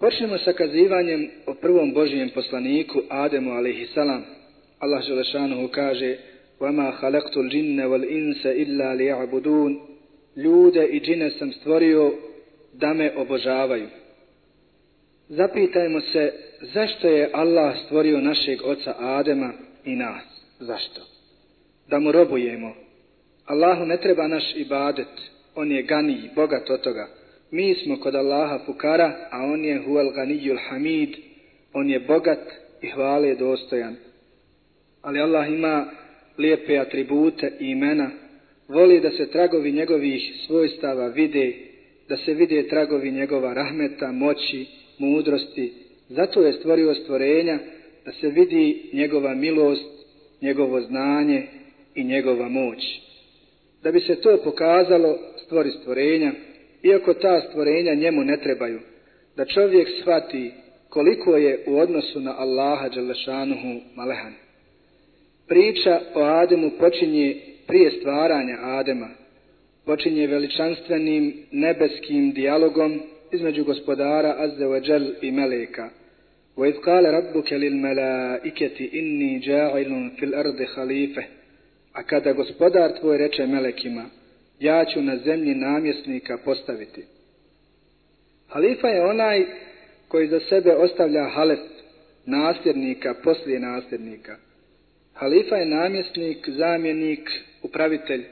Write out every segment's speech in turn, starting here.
Počnemo sa kazivanjem o prvom Božijem poslaniku Ademu alaihissalam. Allah Želešanuhu kaže وَمَا خَلَقْتُ الْجِنَّ وَالْإِنسَ إِلَّا لِيَعْبُدُونَ Ljude i džine sam stvorio da me obožavaju. Zapitajmo se zašto je Allah stvorio našeg oca Adema i nas. Zašto? Da mu robujemo. Allahu ne treba naš ibadet. On je gani, bogat od toga. Mi smo kod Allaha fukara, a on je huel ganijul hamid. On je bogat i hvale dostojan. Ali Allah ima lijepe atribute i imena. Voli da se tragovi njegovih svojstava vide, da se vide tragovi njegova rahmeta, moći, mudrosti. Zato je stvorio stvorenja da se vidi njegova milost, njegovo znanje i njegova moć. Da bi se to pokazalo, stvori stvorenja, iako ta stvorenja njemu ne trebaju, da čovjek shvati koliko je u odnosu na Allaha Đalešanuhu malehan. Priča o Ademu počinje prije stvaranja Adema, počinje veličanstvenim nebeskim dijalogom između gospodara Azze wa Jal i Meleka. وَإِذْ قَالَ رَبُّكَ لِلْمَلَائِكَةِ إِنِّي جَاعِلٌ فِي الْأَرْضِ خَلِيفَةِ A kada gospodar tvoj reče Melekima, ja ću na zemlji namjesnika postaviti. Halifa je onaj koji za sebe ostavlja halef, nasljednika, poslije nasljednika. Halifa je namjesnik, zamjenik, upravitelj.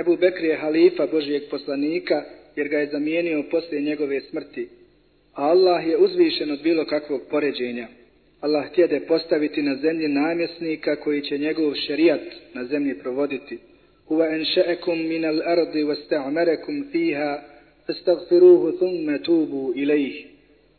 Ebu Bekri je halifa Božijeg poslanika, jer ga je zamijenio poslije njegove smrti. A Allah je uzvišen od bilo kakvog poređenja. Allah htjede postaviti na zemlji namjesnika koji će njegov šerijat na zemlji provoditi. Huwa enše'ekum minal ardi wasta'marakum fiha fastaghfiruhu thumma tubu ilayhi.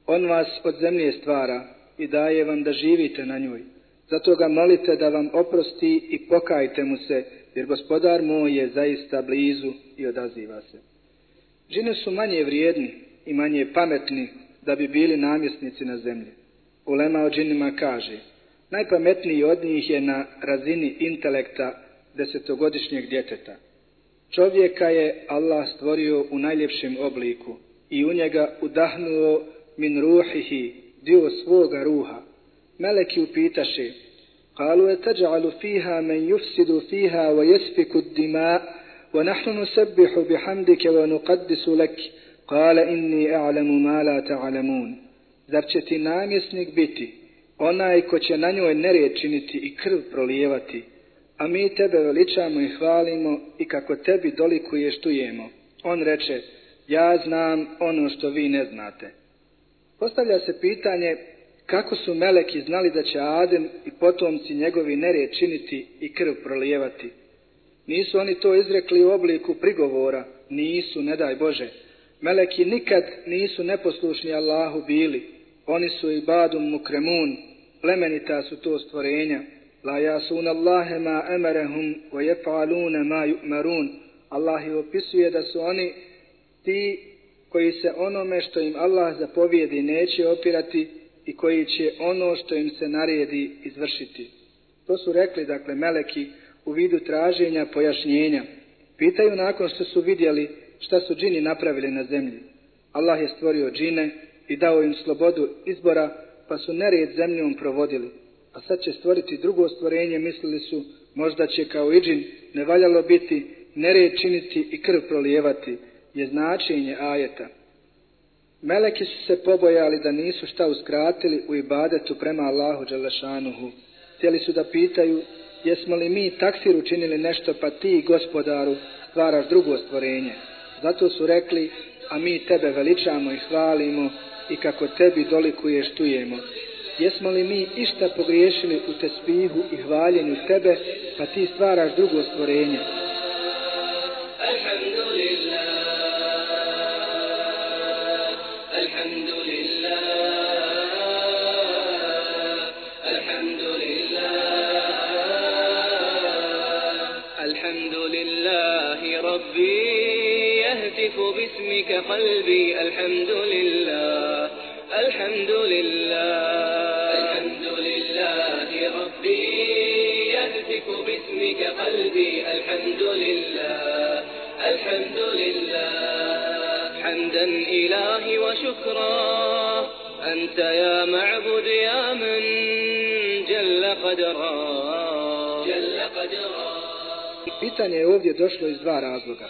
On vas od zemlje stvara i daje vam da živite na njoj. Zato ga molite da vam oprosti i pokajte mu se, jer gospodar moj je zaista blizu i odaziva se. Džine su manje vrijedni i manje pametni da bi bili namjesnici na zemlji. Ulema o džinima kaže, najpametniji od njih je na razini intelekta desetogodišnjeg djeteta. Čovjeka je Allah stvorio u najljepšem obliku i u njega udahnuo min ruhihi, dio svoga ruha. Meleki upitaše, قالوا يتجعل فيها من يفسد فيها ويسفك الدماء ونحن نسبح بحمدك ونقدس لك قال إني أعلم ما لا تعلمون Zar će ti namjesnik biti onaj ko će na njoj nered činiti i krv prolijevati, a mi tebe veličamo i hvalimo i kako tebi dolikuješ tujemo. On reče, ja znam ono što vi ne znate. Postavlja se pitanje kako su meleki znali da će Adem i potomci njegovi nered činiti i krv prolijevati. Nisu oni to izrekli u obliku prigovora, nisu, ne daj Bože. Meleki nikad nisu neposlušni Allahu bili, oni su i badum mukremun, plemenita su to stvorenja. La jasuna Allahe ma emerehum wa jefalune ma yu'marun. Allah je opisuje da su oni ti koji se onome što im Allah zapovijedi neće opirati i koji će ono što im se naredi izvršiti. To su rekli, dakle, meleki u vidu traženja pojašnjenja. Pitaju nakon što su vidjeli šta su džini napravili na zemlji. Allah je stvorio džine i dao im slobodu izbora, pa su nered zemljom provodili. A sad će stvoriti drugo stvorenje, mislili su, možda će kao iđin nevaljalo biti, nered činiti i krv prolijevati, je značenje ajeta. Meleki su se pobojali da nisu šta uskratili u ibadetu prema Allahu Đalešanuhu. Htjeli su da pitaju, jesmo li mi taksir učinili nešto pa ti, gospodaru, stvaraš drugo stvorenje. Zato su rekli, a mi tebe veličamo i hvalimo i kako tebi dolikuješ tujemo Jesmo li mi išta pogriješili u tespihu i hvaljenju tebe, pa ti stvaraš drugo stvorenje. قلبي الحمد لله الحمد لله. الحمد لله ربي يهتك باسمك قلبي. الحمد لله الحمد لله. حمدا إلهي وشكرا. أنت يا معبد يا من جل قدرا. جل قدرا. Pitanje je ovdje došlo iz dva razloga.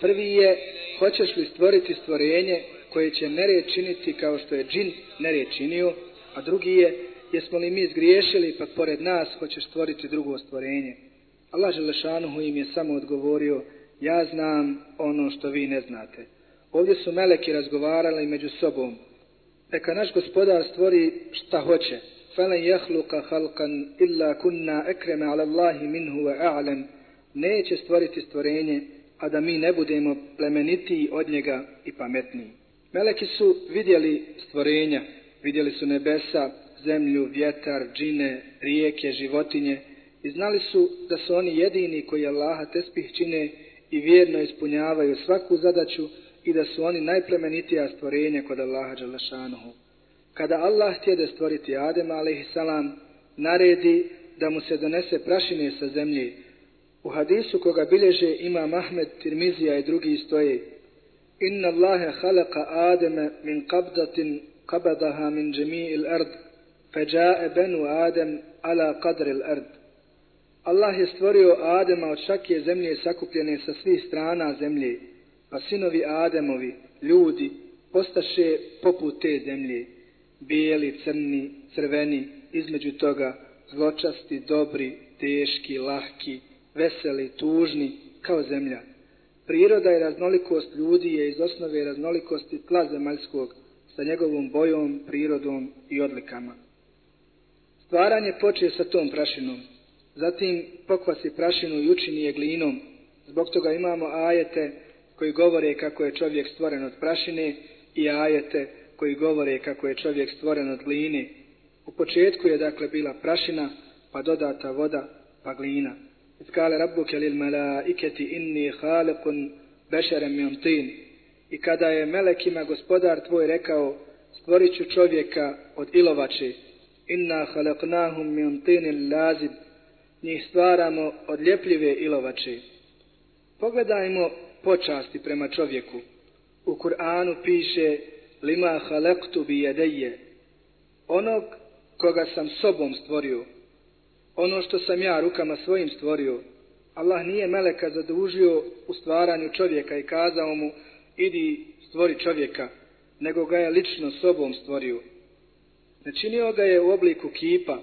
Prvi je, hoćeš li stvoriti stvorenje? Koje će nered činiti kao što je džin nered činio, a drugi je, jesmo li mi zgriješili pa pored nas hoćeš stvoriti drugo stvorenje. Allah Želešanuhu im je samo odgovorio, ja znam ono što vi ne znate. Ovdje su meleki razgovarali među sobom. Neka naš gospodar stvori šta hoće. Felen jahluka halkan illa kunna ekreme ala Allahi minhu wa a'lem. Neće stvoriti stvorenje, a da mi ne budemo plemenitiji od njega i pametniji. Meleki su vidjeli stvorenja, vidjeli su nebesa, zemlju, vjetar, džine, rijeke, životinje i znali su da su oni jedini koji Allaha tespih čine i vjerno ispunjavaju svaku zadaću i da su oni najplemenitija stvorenja kod Allaha Đalešanuhu. Kada Allah htjede stvoriti Adema, a.s. naredi da mu se donese prašine sa zemlje. U hadisu koga bilježe ima Mahmed, Tirmizija i drugi stoje. Inna Allahe halaka Ademe min qabdatin qabadaha min džemi'il ard, feđa'e benu Adem ala qadril ard. Allah je stvorio Adema od šake zemlje sakupljene sa svih strana zemlje, pa sinovi Ademovi, ljudi, postaše poput te zemlje, bijeli, crni, crveni, između toga zločasti, dobri, teški, lahki, veseli, tužni, kao zemlja. Priroda i raznolikost ljudi je iz osnove raznolikosti tla zemaljskog sa njegovom bojom, prirodom i odlikama. Stvaranje počeje sa tom prašinom, zatim pokvasi prašinu i učini je glinom. Zbog toga imamo ajete koji govore kako je čovjek stvoren od prašine i ajete koji govore kako je čovjek stvoren od gline. U početku je dakle bila prašina, pa dodata voda, pa glina. إذ قال ربك للملائكة inni خالق بشرا min tin. I kada je melekima gospodar tvoj rekao, stvorit ću čovjeka od ilovače, inna halaknahum min tinin lazib, njih stvaramo od ljepljive ilovače. Pogledajmo počasti prema čovjeku. U Kur'anu piše lima halaktu bi jedeje. Onog koga sam sobom stvorio Ono što sam ja rukama svojim stvorio. Allah nije meleka zadužio u stvaranju čovjeka i kazao mu idi stvori čovjeka, nego ga je lično sobom stvorio. Načinio ga je u obliku kipa,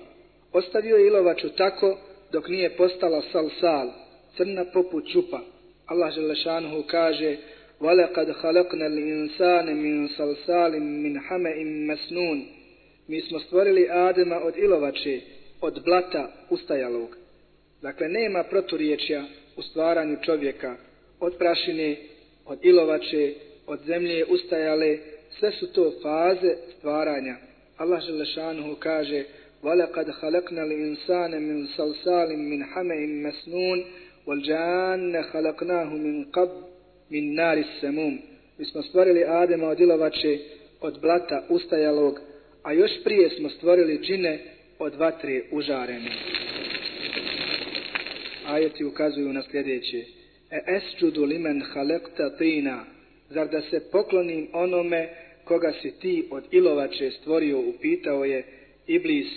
ostavio je ilovaču tako dok nije postala sal sal, crna poput čupa. Allah Želešanuhu kaže وَلَقَدْ خَلَقْنَا الْإِنسَانَ مِنْ صَلْصَالٍ مِنْ حَمَئٍ مَسْنُونَ Mi smo stvorili Adema od ilovače, od blata ustajalog. Dakle, nema proturječja u stvaranju čovjeka od prašine, od ilovače, od zemlje ustajale, sve su to faze stvaranja. Allah Želešanuhu kaže وَلَقَدْ خَلَقْنَا الْإِنسَانَ مِنْ صَلْصَالٍ مِنْ حَمَئٍ مَسْنُونَ وَالْجَانَّ خَلَقْنَاهُ مِنْ قَبْ min nari semum. Mi smo stvorili Adema od ilovače, od blata ustajalog, a još prije smo stvorili džine od vatre užarene. Ajeti ukazuju na sljedeće. E esđudu limen halekta tina, zar da se poklonim onome koga si ti od ilovače stvorio, upitao je Iblis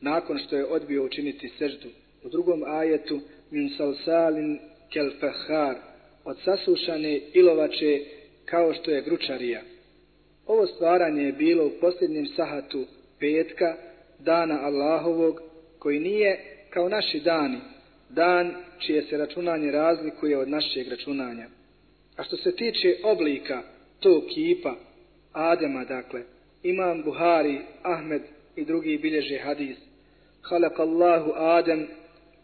nakon što je odbio učiniti seždu. U drugom ajetu, min salsalin kel fahar, od sasušane ilovače kao što je gručarija. Ovo stvaranje je bilo u posljednjem sahatu petka, dana Allahovog, koji nije kao naši dani, dan čije se računanje razlikuje od našeg računanja. A što se tiče oblika tog kipa, Adema dakle, imam Buhari, Ahmed i drugi bilježe hadis. Halak Allahu Adem,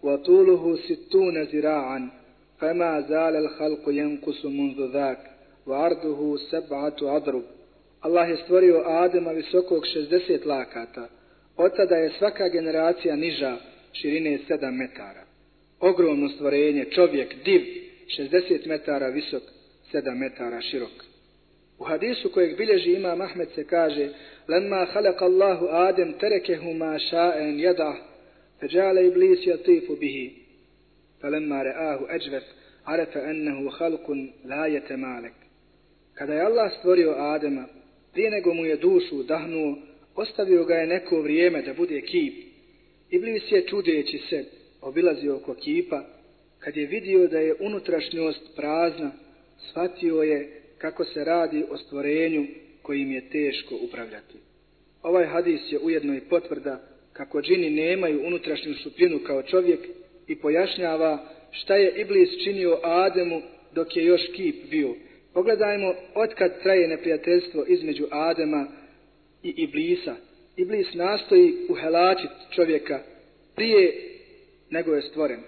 wa tuluhu situna zira'an, فما زال الخلق ينقص منذ ذاك وعرضه سبعة أضرب Allah je stvorio Adema visokog 60 lakata. Od tada je svaka generacija niža širine 7 metara. Ogromno stvorenje, čovjek, div, 60 metara visok, 7 metara širok. U hadisu kojeg bilježi ima Mahmed se kaže Lama halaka Allahu Adem terekehu ma ša'en jedah feđale iblis jatifu bihi falemma re'ahu eđvet arefe ennehu halkun lajete malek. Kada je Allah stvorio Adema, prije nego mu je dušu dahnuo, ostavio ga je neko vrijeme da bude kip. Iblis je čudeći se obilazio oko kipa, kad je vidio da je unutrašnjost prazna, shvatio je kako se radi o stvorenju kojim je teško upravljati. Ovaj hadis je ujedno i potvrda kako džini nemaju unutrašnju supljinu kao čovjek i pojašnjava šta je Iblis činio Ademu dok je još kip bio. Pogledajmo otkad traje neprijateljstvo između Adema i Iblisa. Iblis nastoji uhelačit čovjeka prije nego je stvoren.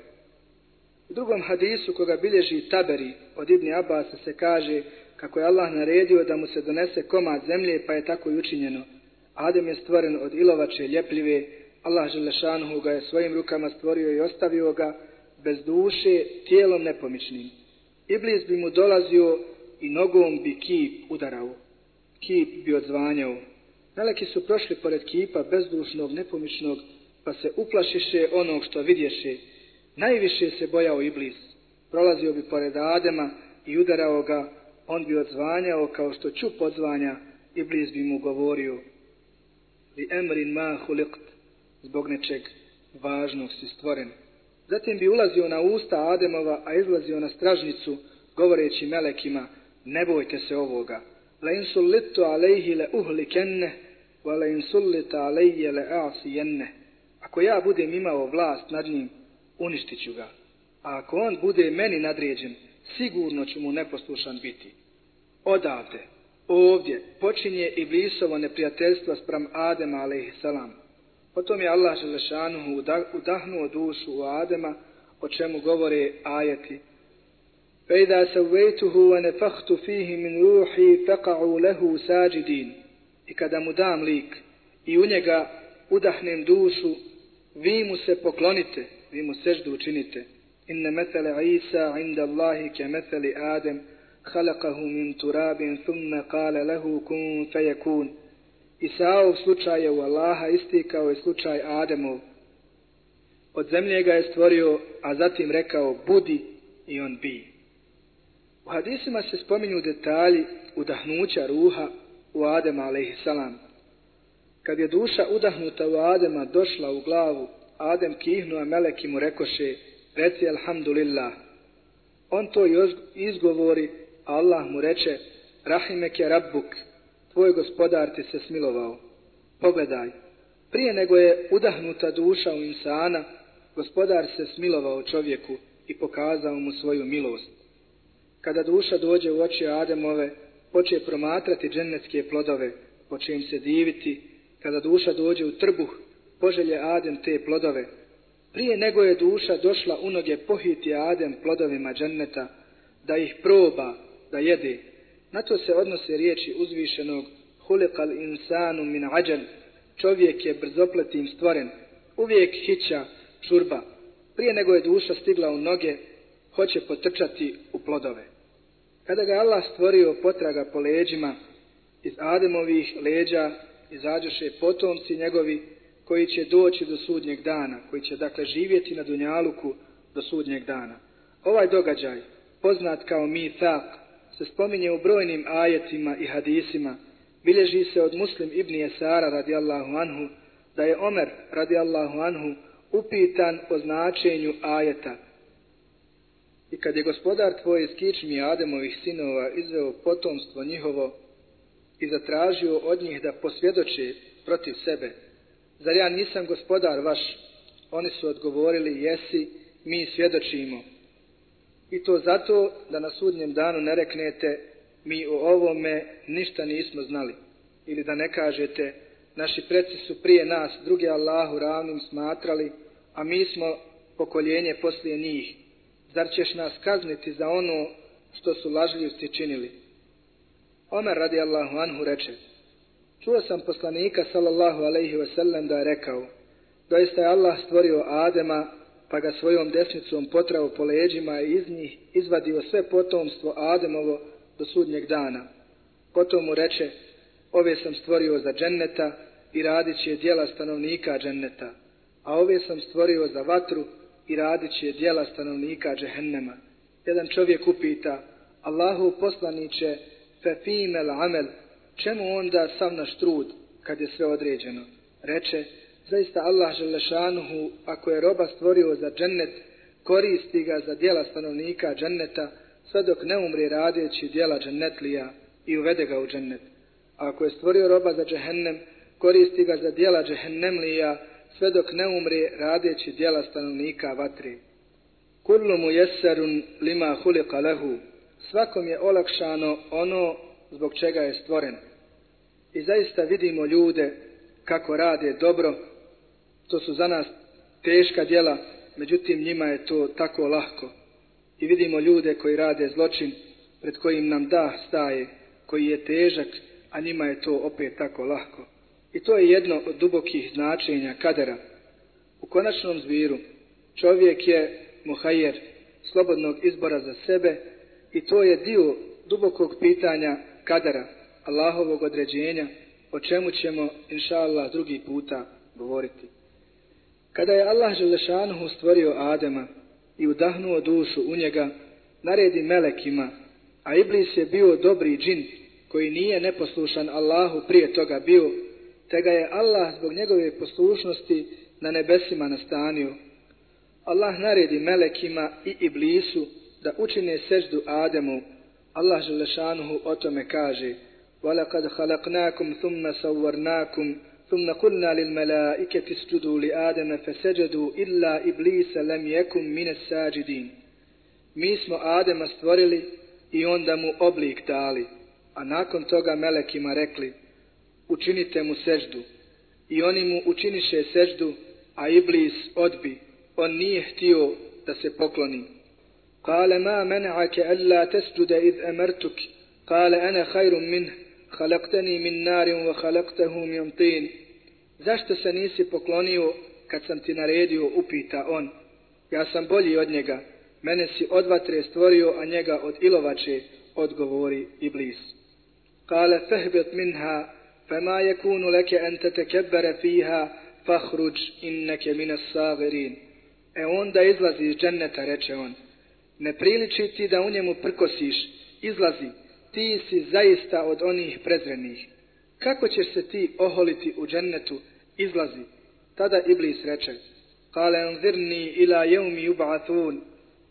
U drugom hadisu koga bilježi Taberi od Ibni Abasa se kaže kako je Allah naredio da mu se donese komad zemlje pa je tako i učinjeno. Adem je stvoren od ilovače ljepljive, Allah Želešanuhu ga je svojim rukama stvorio i ostavio ga bez duše, tijelom nepomičnim. Iblis bi mu dolazio i nogom bi kip udarao. Kip bi odzvanjao. Meleki su prošli pored kipa bezdušnog, nepomičnog, pa se uplašiše onog što vidješe. Najviše se bojao Iblis. Prolazio bi pored Adema i udarao ga, on bi odzvanjao kao što čup odzvanja, Iblis bi mu govorio. Li emrin ma hulikt, zbog nečeg važnog si stvoren. Zatim bi ulazio na usta Ademova, a izlazio na stražnicu, govoreći melekima, ne bojte se ovoga. La سلطت عليه لأهلكنه uhlikenne, wa la insullita. Ako ja budem imao vlast nad njim, uništit ću ga. A ako on bude meni nadređen, sigurno ću mu neposlušan biti. Odavde, ovdje, počinje Iblisovo neprijateljstvo sprem Adema, alaihissalam. Potom je Allah Želešanuhu udahnuo dušu u Adema, o čemu govore ajeti. فَإِذَا سَوَّيْتُهُ وَنَفَخْتُ فِيهِ مِنْ رُوحِي فَقَعُوا لَهُ سَاجِدِينَ I kada mu dam lik i u njega udahnem dušu, vi mu se poklonite, vi mu seždu učinite. Inne metele Isa inda Allahi ke meteli Adem, halakahu min turabin, thumme kale lehu kun fejekun. Isaov slučaj je u Allaha isti kao je slučaj Ademov. Od zemlje ga je stvorio, a zatim rekao budi i on bi. U hadisima se spominju detalji udahnuća ruha u Adema alaihissalam. Kad je duša udahnuta u Adema došla u glavu, Adem kihnu, a meleki mu rekoše, reci alhamdulillah. On to izgovori, a Allah mu reče, rahimeke rabbuk, tvoj gospodar ti se smilovao. Pogledaj, prije nego je udahnuta duša u insana, gospodar se smilovao čovjeku i pokazao mu svoju milost. Kada duša dođe u oči Ademove, poče promatrati džennetske plodove, poče im se diviti, kada duša dođe u trbuh, poželje Adem te plodove. Prije nego je duša došla u noge pohiti Adem plodovima dženneta, da ih proba, da jede. Na to se odnose riječi uzvišenog hulikal insanu min ađan, čovjek je brzopletim stvoren, uvijek hića čurba. Prije nego je duša stigla u noge, hoće potrčati u plodove. Kada ga Allah stvorio potraga po leđima, iz Ademovih leđa izađoše potomci njegovi koji će doći do sudnjeg dana, koji će dakle živjeti na Dunjaluku do sudnjeg dana. Ovaj događaj, poznat kao Mithaq, se spominje u brojnim ajetima i hadisima, bilježi se od muslim ibn Jesara radijallahu anhu, da je Omer radijallahu anhu upitan o značenju ajeta. I kad je gospodar tvoj iz kičmi Ademovih sinova izveo potomstvo njihovo i zatražio od njih da posvjedoče protiv sebe, zar ja nisam gospodar vaš? Oni su odgovorili, jesi, mi svjedočimo. I to zato da na sudnjem danu ne reknete, mi o ovome ništa nismo znali. Ili da ne kažete, naši preci su prije nas druge Allahu ravnim smatrali, a mi smo pokoljenje poslije njih. Zar ćeš nas kazniti za ono što su lažljivci činili? Omer radi Allahu anhu reče, Čuo sam poslanika sallallahu alaihi ve sellem da je rekao, doista je Allah stvorio Adema, pa ga svojom desnicom potrao po leđima i iz njih izvadio sve potomstvo Ademovo do sudnjeg dana. Potom mu reče, ove sam stvorio za dženneta i radit će dijela stanovnika dženneta, a ove sam stvorio za vatru i radit će dijela stanovnika džehennema. Jedan čovjek upita, Allahu poslaniće, fe fimel amel, čemu onda sav naš trud kad je sve određeno? Reče, zaista Allah Želešanuhu, ako je roba stvorio za džennet, koristi ga za dijela stanovnika dženneta, sve dok ne umri radeći dijela džennetlija i uvede ga u džennet. A ako je stvorio roba za džehennem, koristi ga za dijela džehennemlija, sve dok ne umri radeći dijela stanovnika vatri. Kullu mu jeserun lima hulika lehu. Svakom je olakšano ono zbog čega je stvoren. I zaista vidimo ljude kako rade dobro. To su za nas teška djela, međutim njima je to tako lahko. I vidimo ljude koji rade zločin, pred kojim nam da staje, koji je težak, a njima je to opet tako lahko. I to je jedno od dubokih značenja kadera. U konačnom zbiru čovjek je muhajer slobodnog izbora za sebe i to je dio dubokog pitanja kadera, Allahovog određenja, o čemu ćemo, inša Allah, drugi puta govoriti. Kada je Allah Želešanuhu stvorio Adema i udahnuo dušu u njega, naredi melekima, a Iblis je bio dobri džin koji nije neposlušan Allahu prije toga bio, te ga je Allah zbog njegove poslušnosti na nebesima nastanio. Allah naredi melekima i Iblisu da učine seždu Ademu. Allah Želešanuhu o tome kaže وَلَقَدْ خَلَقْنَاكُمْ ثُمَّ سَوَّرْنَاكُمْ ثُمَّ قُلْنَا لِلْمَلَائِكَةِ اسْجُدُوا لِآدَمَ فَسَجَدُوا إِلَّا إِبْلِيسَ لَمْ يَكُنْ مِنَ السَّاجِدِينَ Mi smo Adema stvorili i onda mu oblik dali, a nakon toga melekima rekli učinite mu seždu. I oni mu učiniše seždu, a Iblis odbi. On nije htio da se pokloni. Kale ma mena'ake alla tesđude id emertuk. Kale ana hajrum min, halakteni min narim wa halaktahu min tin. Zašto se nisi poklonio kad sam ti naredio, upita on. Ja sam bolji od njega. Mene si od vatre stvorio, a njega od ilovače, odgovori Iblis. Kale fehbet minha, فما يكون لك أن تتكبر فيها فخرج إنك من الصاغرين E onda izlazi iz dženneta, reče on. Ne priliči ti da u njemu prkosiš, izlazi, ti si zaista od onih prezrenih. Kako ćeš se ti oholiti u džennetu, izlazi. Tada Iblis reče, Kale anzirni ila jeumi uba'athun,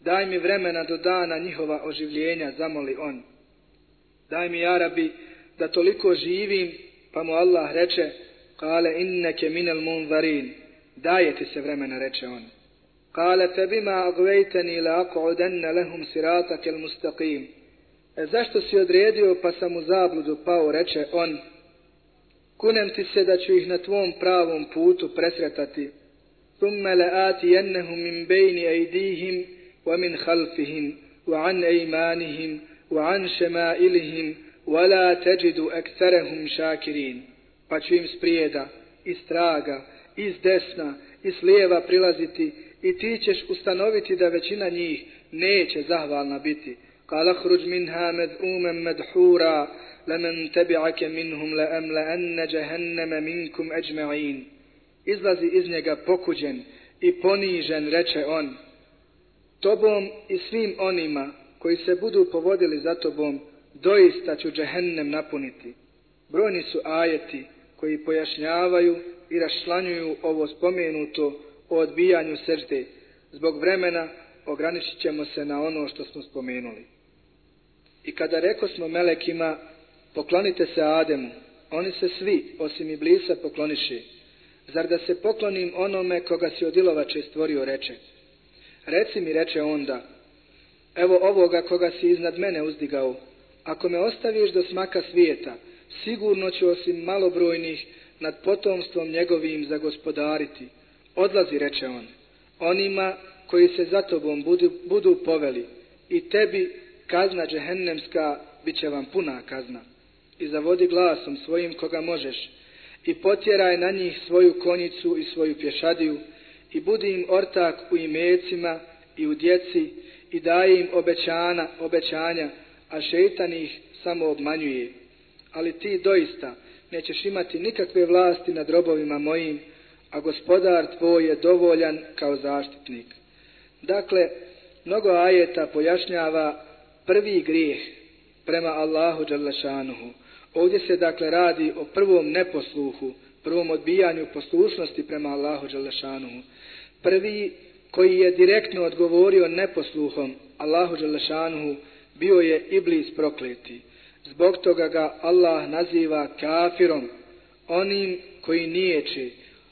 daj mi vremena do dana njihova oživljenja, zamoli on. Daj mi, Arabi, da toliko živim Pa mu Allah reče, kale inneke minel munzarin, daje ti se vremena, reče on. Kale febima agvejteni la aku'udanna lehum siratak el mustaqim. E zašto si odredio pa sam u zabludu pao, reče on. Kunem ti se da ću ih na tvom pravom putu presretati. Thumme le ati jennehum min bejni ejdihim wa min halfihim wa an ejmanihim wa an šemailihim ولا تجد أكثرهم شاكرين pa ću im sprijeda, iz traga, iz desna, iz lijeva prilaziti i ti ćeš ustanoviti da većina njih neće zahvalna biti. Kala hruđ minha med umem medhura, lemen tebi'ake minhum le emle enne jehenneme minkum eđme'in. Izlazi iz njega pokuđen i ponižen, reče on. Tobom i svim onima koji se budu povodili za tobom, doista ću džehennem napuniti. Brojni su ajeti koji pojašnjavaju i rašlanjuju ovo spomenuto o odbijanju sežde. Zbog vremena ograničit ćemo se na ono što smo spomenuli. I kada reko smo melekima, poklonite se Ademu, oni se svi, osim i blisa, pokloniše. Zar da se poklonim onome koga si odilovače stvorio, reče. Reci mi, reče onda, evo ovoga koga si iznad mene uzdigao, ako me ostaviš do smaka svijeta, sigurno ću osim malobrojnih nad potomstvom njegovim zagospodariti. Odlazi, reče on, onima koji se za tobom budu, budu poveli i tebi kazna džehennemska bit će vam puna kazna. I zavodi glasom svojim koga možeš i potjeraj na njih svoju konjicu i svoju pješadiju i budi im ortak u imecima i u djeci i daj im obećana, obećanja a šeitan ih samo obmanjuje. Ali ti doista nećeš imati nikakve vlasti nad robovima mojim, a gospodar tvoj je dovoljan kao zaštitnik. Dakle, mnogo ajeta pojašnjava prvi grijeh prema Allahu Đalešanuhu, Ovdje se dakle radi o prvom neposluhu, prvom odbijanju poslušnosti prema Allahu Đalešanuhu. Prvi koji je direktno odgovorio neposluhom Allahu Đalešanuhu bio je Iblis prokleti. Zbog toga ga Allah naziva kafirom, onim koji niječe,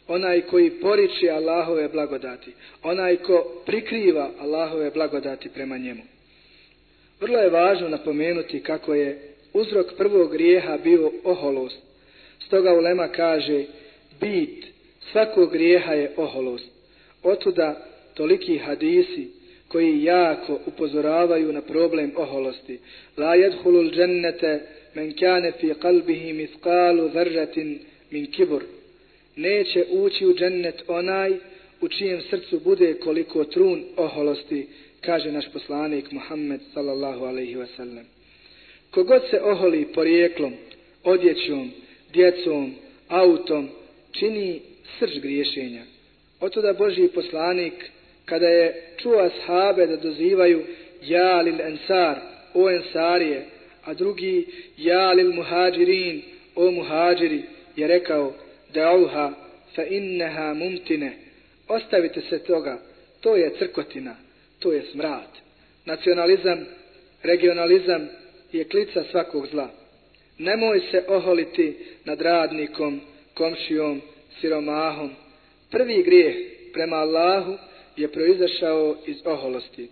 onaj koji poriče Allahove blagodati, onaj ko prikriva Allahove blagodati prema njemu. Vrlo je važno napomenuti kako je uzrok prvog grijeha bio oholost. Stoga Ulema kaže, bit svakog grijeha je oholost. Otuda toliki hadisi koji jako upozoravaju na problem oholosti. La jedhulul džennete men kane fi kalbihi mithqalu zarratin min kibur. Neće ući u džennet onaj u čijem srcu bude koliko trun oholosti, kaže naš poslanik Muhammed sallallahu alaihi wa sallam. Kogod se oholi porijeklom, odjećom, djecom, autom, čini srž griješenja. Otoda Božji poslanik, kada je čuo ashabe da dozivaju ja lil ensar, o ensarije, a drugi ja lil muhađirin, o muhađiri, je rekao da'uha fa inneha mumtine. Ostavite se toga, to je crkotina, to je smrad. Nacionalizam, regionalizam je klica svakog zla. Nemoj se oholiti nad radnikom, komšijom, siromahom. Prvi grijeh prema Allahu je proizašao iz oholosti.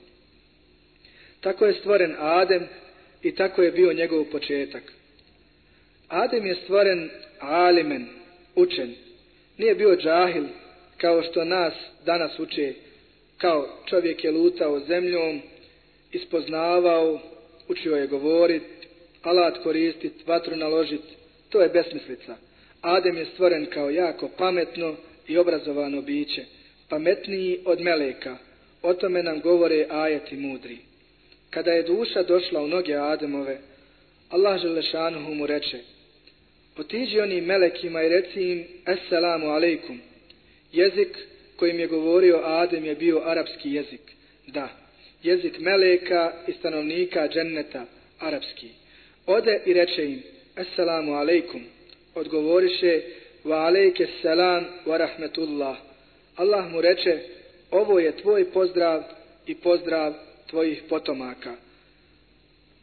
Tako je stvoren Adem i tako je bio njegov početak. Adem je stvoren alimen, učen. Nije bio džahil kao što nas danas uče. Kao čovjek je lutao zemljom, ispoznavao, učio je govorit, alat koristit, vatru naložit. To je besmislica. Adem je stvoren kao jako pametno i obrazovano biće. Pametniji od meleka. O tome nam govore ajeti mudri. Kada je duša došla u noge Ademove, Allah Želešanuhu mu reče, otiđi onim melekima i reci im, Assalamu alaikum. Jezik kojim je govorio Adem je bio arapski jezik. Da, jezik meleka i stanovnika dženneta, arapski. Ode i reče im, Assalamu alaikum. Odgovoriše, wa alaike salam wa rahmetullah. Allah mu reče, ovo je tvoj pozdrav i pozdrav tvojih potomaka.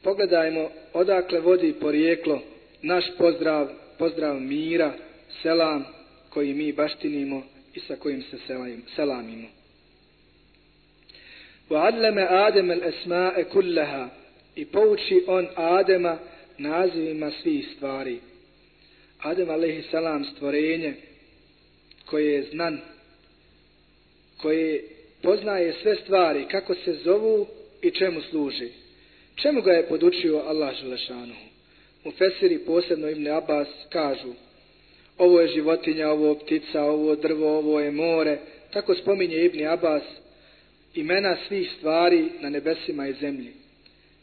Pogledajmo odakle vodi porijeklo naš pozdrav, pozdrav mira, selam koji mi baštinimo i sa kojim se selamimo. وعلم آدم الأسماء كلها i pouči on Adema nazivima svih stvari. Adem alaihi salam stvorenje koje je znan, koje poznaje sve stvari, kako se zovu i čemu služi. Čemu ga je podučio Allah Želešanu? U Fesiri, posebno Ibn Abbas, kažu ovo je životinja, ovo je ptica, ovo je drvo, ovo je more. Tako spominje Ibn Abbas imena svih stvari na nebesima i zemlji.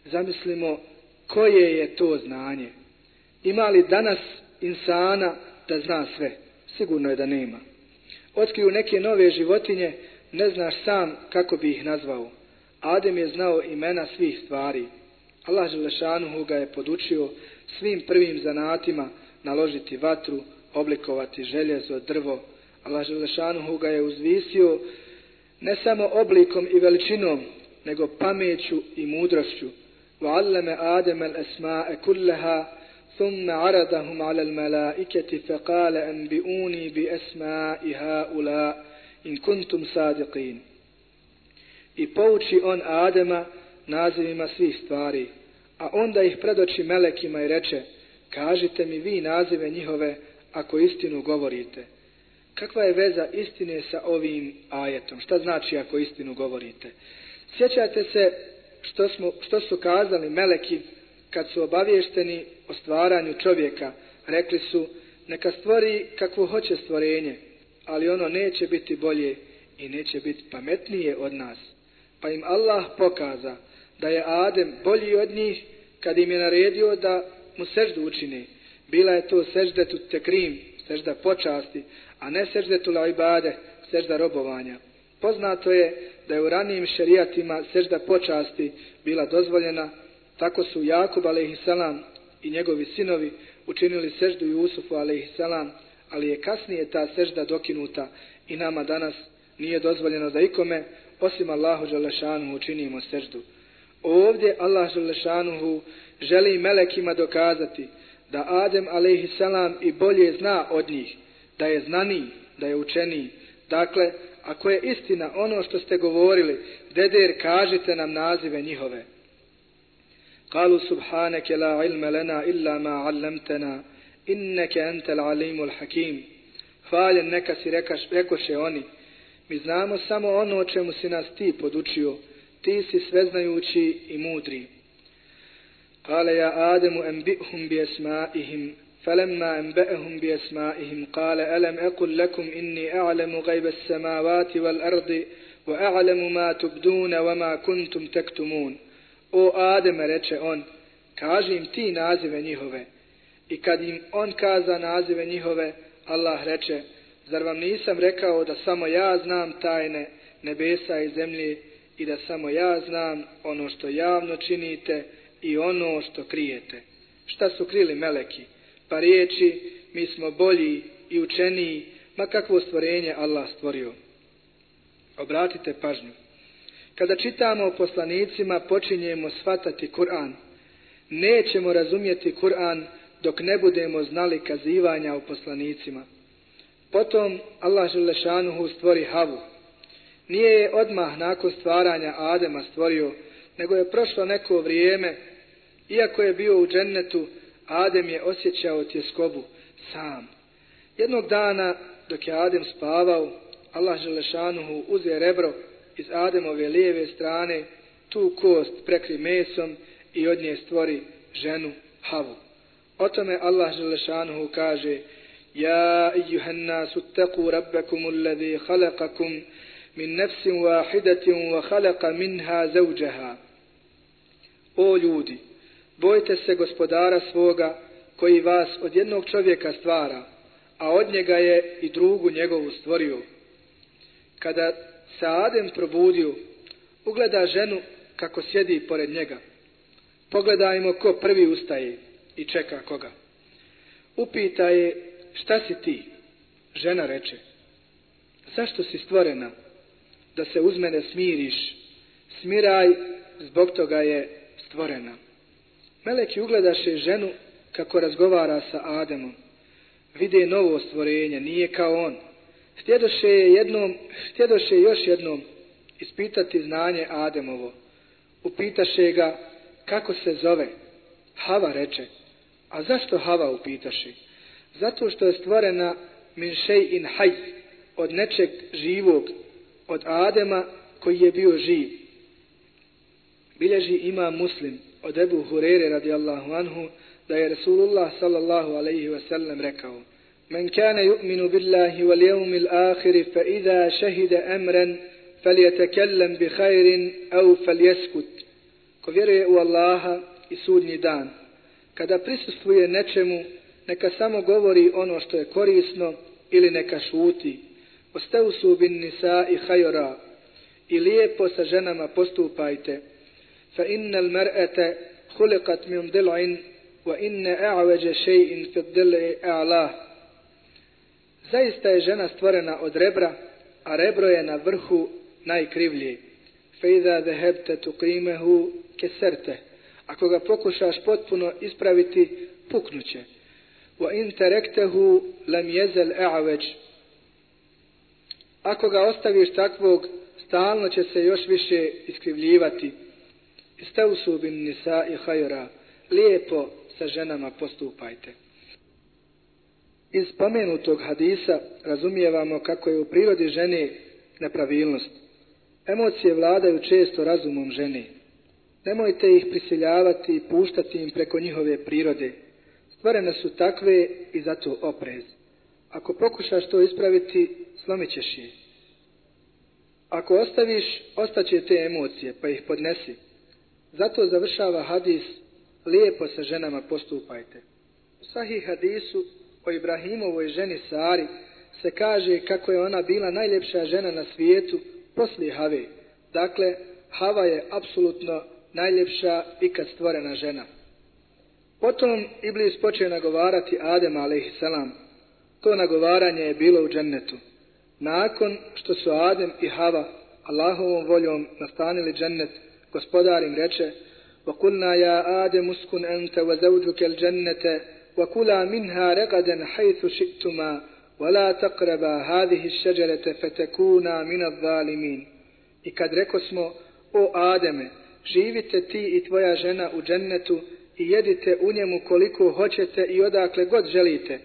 Zamislimo koje je to znanje. Ima li danas insana da zna sve? Sigurno je da nema. Otkriju neke nove životinje, ne znaš sam kako bi ih nazvao. Adem je znao imena svih stvari. Allah Želešanuhu ga je podučio svim prvim zanatima naložiti vatru, oblikovati željezo, drvo. Allah Želešanuhu ga je uzvisio ne samo oblikom i veličinom, nego pameću i mudrošću. وعلم آدم الأسماء كلها ثم عرضهم على الملائكة فقال أنبئوني بأسماء هؤلاء in kuntum sadiqin. I pouči on Adema nazivima svih stvari, a onda ih predoči melekima i reče, kažite mi vi nazive njihove ako istinu govorite. Kakva je veza istine sa ovim ajetom? Šta znači ako istinu govorite? Sjećate se što, smo, što su kazali meleki kad su obaviješteni o stvaranju čovjeka. Rekli su, neka stvori kakvo hoće stvorenje, ali ono neće biti bolje i neće biti pametnije od nas. Pa im Allah pokaza da je Adem bolji od njih kad im je naredio da mu seždu učine. Bila je to seždetu tekrim, sežda počasti, a ne seždetu laibade, sežda robovanja. Poznato je da je u ranijim šerijatima sežda počasti bila dozvoljena, tako su Jakub a.s. i njegovi sinovi učinili seždu Jusufu alaihissalam, ali je kasnije ta sežda dokinuta i nama danas nije dozvoljeno da ikome, osim Allahu Đalešanuhu, činimo seždu. Ovdje Allah Đalešanuhu želi melekima dokazati da Adem a.s. i bolje zna od njih, da je znani, da je učeniji. Dakle, ako je istina ono što ste govorili, deder, kažite nam nazive njihove. Kalu subhaneke la ilme lena illa ma allamtena, inneke entel alimul hakim. Hvaljen neka si rekaš, rekoše oni, mi znamo samo ono o čemu si nas ti podučio, ti si sveznajući i mudri. Kale ja Ademu enbi'hum bi esma'ihim, فلما أنبأهم بأسمائهم قال ألم أقل لكم إني أعلم غيب السماوات والأرض وأعلم ما تبدون وما كنتم تكتمون O Ademe, reče on, kaži im ti nazive njihove. I kad im on kaza nazive njihove, Allah reče, zar vam nisam rekao da samo ja znam tajne nebesa i zemlje i da samo ja znam ono što javno činite i ono što krijete. Šta su krili meleki? pa riječi mi smo bolji i učeniji, ma kakvo stvorenje Allah stvorio. Obratite pažnju. Kada čitamo o poslanicima, počinjemo shvatati Kur'an. Nećemo razumjeti Kur'an dok ne budemo znali kazivanja o poslanicima. Potom Allah Želešanuhu stvori Havu. Nije je odmah nakon stvaranja Adema stvorio, nego je prošlo neko vrijeme, iako je bio u džennetu, Adem je osjećao tjeskobu sam. Jednog dana, dok je Adem spavao, Allah Želešanuhu uze rebro iz Ademove lijeve strane, tu kost prekri mesom i od nje stvori ženu Havu. O tome Allah Želešanuhu kaže Ja, nasu suttaku rabbekum alladhi khalaqakum min nefsim wahidatin wa khalaqa minha zawjaha. O ljudi, bojte se gospodara svoga koji vas od jednog čovjeka stvara, a od njega je i drugu njegovu stvorio. Kada se Adem probudio, ugleda ženu kako sjedi pored njega. Pogledajmo ko prvi ustaje i čeka koga. Upita je šta si ti? Žena reče, zašto si stvorena? Da se uz mene smiriš. Smiraj, zbog toga je stvorena. Meleki ugledaše ženu kako razgovara sa Ademom. Vide novo stvorenje, nije kao on. Htjedoše, jednom, htjedoše još jednom ispitati znanje Ademovo. Upitaše ga kako se zove. Hava reče. A zašto Hava upitaši? Zato što je stvorena min šej in haj, od nečeg živog, od Adema koji je bio živ. Bilježi ima muslim, od Ebu Hurere radijallahu anhu da je Rasulullah sallallahu alaihi ve sellem rekao Men kane yu'minu billahi wal jevmil ahiri fa iza šehide emren fal jetekellem bi hajrin au fal jeskut. Ko vjeruje u Allaha i sudnji dan, kada prisustvuje nečemu, neka samo govori ono što je korisno ili neka šuti. Ostavu su bin nisa i hajora i lijepo sa ženama postupajte. Fa innal mer'ete hulikat min dil'in wa inne a'veđe še'in fit dil'i a'la. Zaista je žena stvorena od rebra, a rebro je na vrhu najkrivlji. Fa iza zahebte tuqimehu keserteh. Ako ga pokušaš potpuno ispraviti, puknuće. Wa in taraktahu lam jezel e'aveć. Ako ga ostaviš takvog, stalno će se još više iskrivljivati. Istavsu bin nisa i hajra. Lijepo sa ženama postupajte. Iz pomenutog hadisa razumijevamo kako je u prirodi žene nepravilnost. Emocije vladaju često razumom žene. Nemojte ih prisiljavati i puštati im preko njihove prirode. Stvorene su takve i zato oprez. Ako pokušaš to ispraviti, slomit ćeš je. Ako ostaviš, ostaće te emocije, pa ih podnesi. Zato završava hadis, lijepo sa ženama postupajte. U sahih hadisu o Ibrahimovoj ženi Sari se kaže kako je ona bila najljepša žena na svijetu poslije Have. Dakle, Hava je apsolutno najljepša ikad stvorena žena. Potom Iblis počeo nagovarati Adem a.s. To nagovaranje je bilo u džennetu. Nakon što su Adem i Hava Allahovom voljom nastanili džennet, gospodar im reče وَقُلْنَا يَا آدَمُ اسْكُنْ أَنْتَ وَزَوْجُكَ الْجَنَّةَ وَكُلَا مِنْهَا رَغَدًا حَيْثُ شِئْتُمَا وَلَا تَقْرَبَا هَذِهِ الشَّجَرَةَ فَتَكُونَا مِنَ الظَّالِمِينَ I kad reko smo, o Ademe, živite ti i tvoja žena u džennetu i jedite u njemu koliko hoćete i odakle god želite,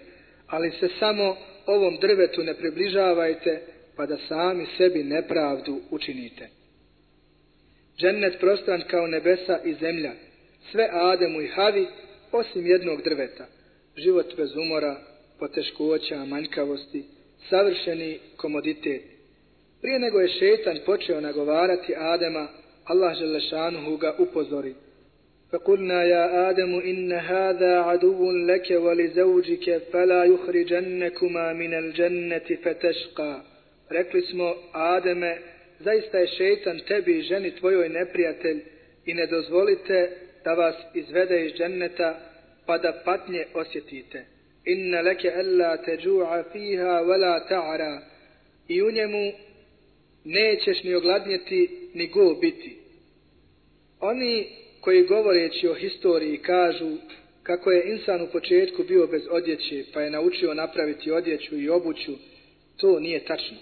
ali se samo ovom drvetu ne približavajte, pa da sami sebi nepravdu učinite. Džennet prostran kao nebesa i zemlja, sve Ademu i Havi, osim jednog drveta, život bez umora, poteškoća, manjkavosti, savršeni komoditet. Prije nego je šetan počeo nagovarati Adema, Allah Želešanuhu ga upozori. فقلنا يا آدم إن هذا عدو لك ولزوجك فلا يخرجنكما من الجنة فتشقى Rekli smo, Ademe, zaista je šeitan tebi i ženi tvojoj neprijatelj i ne dozvolite da vas izvede iz dženneta pa da patnje osjetite. Inna leke alla teđu'a fiha wala ta'ara i u njemu nećeš ni ogladnjeti ni go biti. Oni koji govoreći o historiji kažu kako je insan u početku bio bez odjeće pa je naučio napraviti odjeću i obuću, to nije tačno.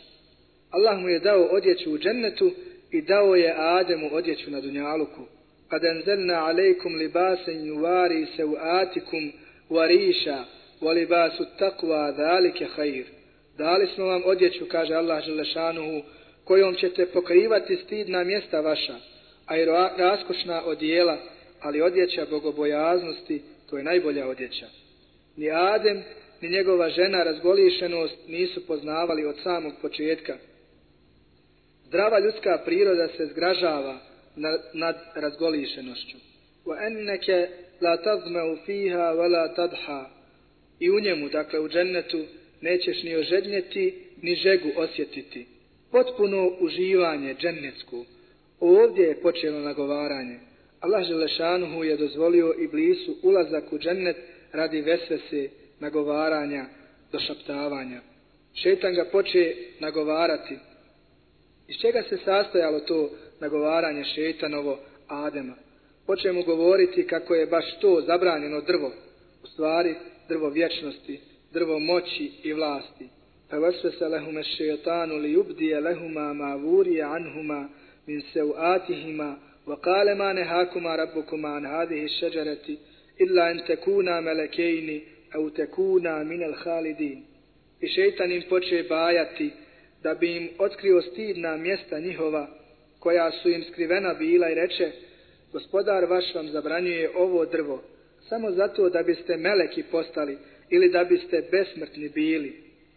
Allah mu je dao odjeću u džennetu i dao je Ademu odjeću na dunjaluku. Kad enzelna alejkum libasen juvari se u atikum variša u libasu takva dalike hajir. Dali smo vam odjeću, kaže Allah Želešanuhu, kojom ćete pokrivati stidna mjesta vaša, a i raskošna odijela, ali odjeća bogobojaznosti, to je najbolja odjeća. Ni Adem, ni njegova žena razgolišenost nisu poznavali od samog početka. Zdrava ljudska priroda se zgražava nad, nad razgolišenošću. Wa لَا la فِيهَا fiha wa la tadha. I u njemu, dakle u džennetu, nećeš ni ožednjeti, ni žegu osjetiti. Potpuno uživanje džennetsku. Ovdje je počelo nagovaranje. Allah Želešanuhu je dozvolio Iblisu ulazak u džennet radi vesvese, nagovaranja, došaptavanja. Šetan ga poče nagovarati, Iz čega se sastojalo to nagovaranje šetanovo Adema? mu govoriti kako je baš to zabranjeno drvo, u stvari drvo vječnosti, drvo moći i vlasti. Pa vesvese lehume šetanu li ubdije lehuma ma vurije anhuma min se u atihima wa kale ma nehakuma rabbukuma an hadihi šeđareti illa en tekuna melekejni au tekuna minel halidin. I šeitan im poče bajati da bi im otkrio stidna mjesta njihova, koja su im skrivena bila i reče, gospodar vaš vam zabranjuje ovo drvo, samo zato da biste meleki postali ili da biste besmrtni bili.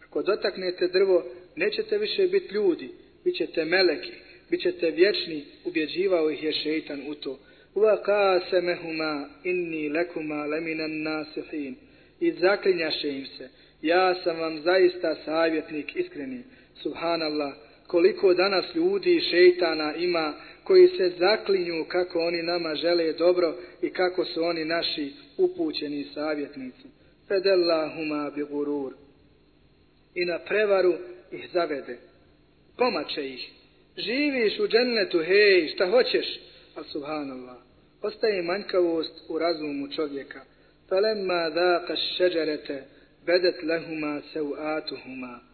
Ako dotaknete drvo, nećete više biti ljudi, bit ćete meleki, bit ćete vječni, ubjeđivao ih je šeitan u to. Uva kasemehuma inni lekuma leminan nasihin. I zaklinjaše im se, ja sam vam zaista savjetnik iskreni subhanallah, koliko danas ljudi i šeitana ima koji se zaklinju kako oni nama žele dobro i kako su oni naši upućeni savjetnici. Fedellahuma bi gurur. I na prevaru ih zavede. Pomače ih. Živiš u džennetu, hej, šta hoćeš? Al subhanallah, ostaje manjkavost u razumu čovjeka. Falemma dhaqa šeđarete, bedet lehuma seuatuhuma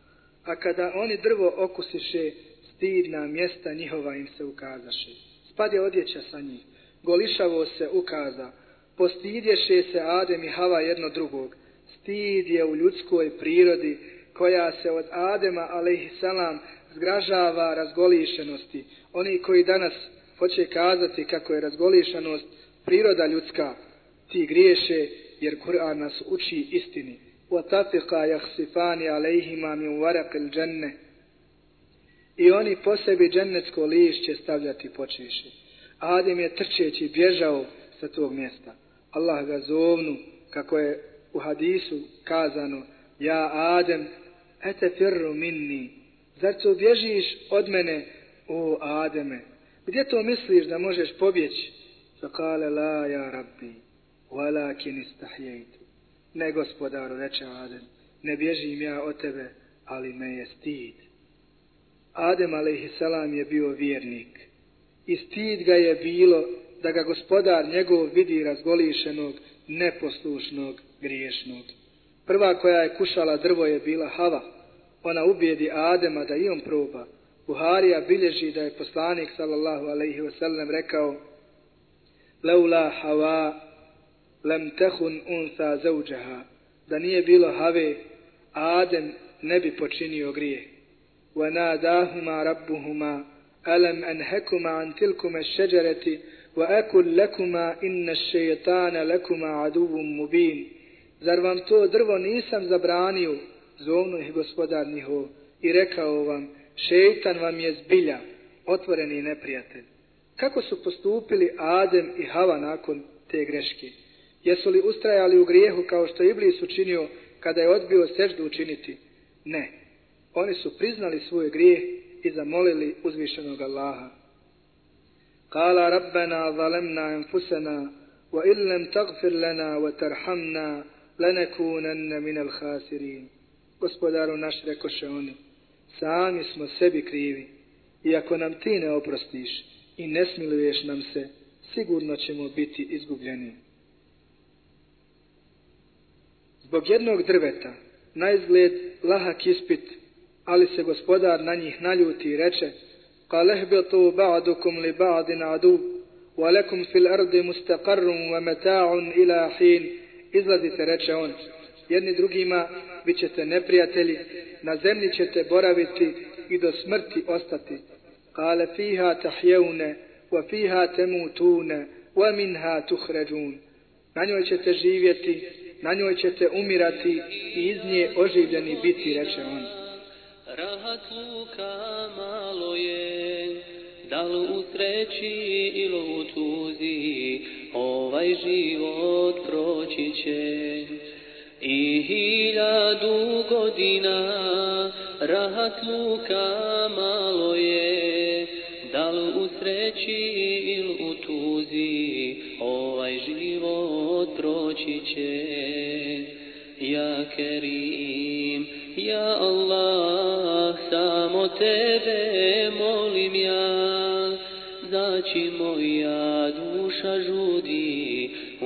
a kada oni drvo okusiše, stidna mjesta njihova im se ukazaše. Spade odjeća sa njih, golišavo se ukaza, postidješe se Adem i Hava jedno drugog. Stid je u ljudskoj prirodi koja se od Adema, alaihissalam, zgražava razgolišenosti. Oni koji danas hoće kazati kako je razgolišenost priroda ljudska, ti griješe jer Kur'an nas uči istini. وَتَفِقَا يَحْسِفَانِ عَلَيْهِمَا مِنْ وَرَقِ الْجَنَّةِ I oni po sebi džennetsko lišće stavljati počeše. Adem je trčeći bježao sa tog mjesta. Allah ga zovnu, kako je u hadisu kazano, Ja Adem, ete firru minni, zar to bježiš od mene, o Ademe? Gdje to misliš da možeš pobjeći? Fakale la ja rabbi. Walakin istahjejtu. Ne gospodaru, reče Adem, ne bježim ja od tebe, ali me je stid. Adem a.s. je bio vjernik. I stid ga je bilo da ga gospodar njegov vidi razgolišenog, neposlušnog, griješnog. Prva koja je kušala drvo je bila Hava. Pa Ona ubijedi Adema da i on proba. Buharija bilježi da je poslanik sallallahu alaihi wasallam rekao Leula Hava lem tehun unsa zauđaha da nije bilo Have Adem ne bi počinio grije. Wa nadahuma rabbuhuma alam anhakuma an tilkuma šeđareti wa akul lakuma inna šeitana lakuma aduvum mubin. Zar vam to drvo nisam zabranio, zovno ih gospodar njihov, i rekao vam, šeitan vam je zbilja, otvoreni neprijatelj. Kako su postupili Adem i Hava nakon te greške? Jesu li ustrajali u grijehu kao što Iblis učinio kada je odbio seždu učiniti? Ne. Oni su priznali svoj grijeh i zamolili uzvišenog Allaha. Kala rabbena zalemna enfusena wa illem tagfir lana wa tarhamna lenekunenne minel hasirin Gospodaru naš, rekoše oni, sami smo sebi krivi. I ako nam ti ne oprostiš i ne smiluješ nam se, sigurno ćemo biti izgubljeni. Zbog jednog drveta, na izgled lahak ispit, ali se gospodar na njih naljuti i reče, قال اهبطوا بعضكم لبعض عدو ولكم في الأرض مستقر ومتاع إلى حين izlazite, reče on, jedni drugima bit ćete neprijatelji, na zemlji ćete boraviti i do smrti ostati. Kale fiha tahjevne, wa fiha temutune, wa minha tuhređun. Na njoj ćete živjeti, na njoj ćete umirati i iz nje oživljeni biti, reče on. Rahat luka malo je, da li u sreći ili u tuzi, ovaj život proći će. I hiljadu godina rahat luka malo je, dal u sreći il u tuzi, ovaj život proći će. Ja Kerim, ja Allah, samo tebe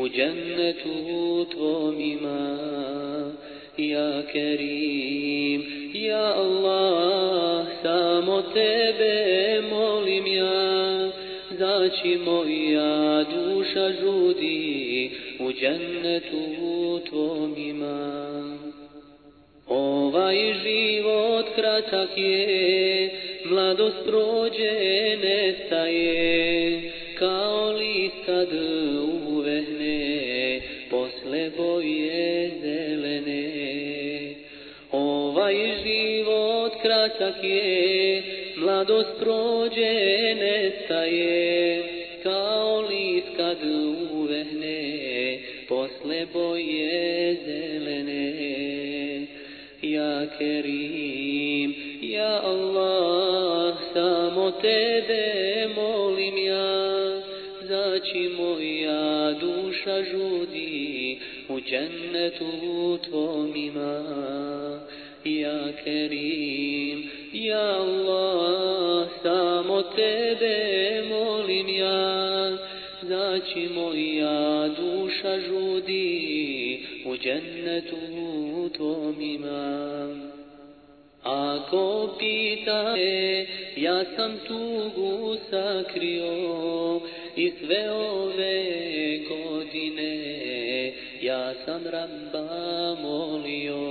žudi u džennetu tvom ima. Ja Allah, samo tebe molim ja, zaći moja duša žudi u džennetu tvom ima. Ovaj život kratak je, mladost prođe, nestaje, kao list kad kratak je, mladost prođe, nestaje, kao list kad uvehne, posle boje zelene. Ja Kerim, ja Allah, samo tebe molim ja, zaći moja duša žudi, u džennetu tvom ima. Ja Kerim, ja Allah, samo tebe molim ja, zaći moja duša žudi, u džennetu tvom imam. Ako pita me, ja sam tugu sakrio i sve ove godine ja sam ramba molio.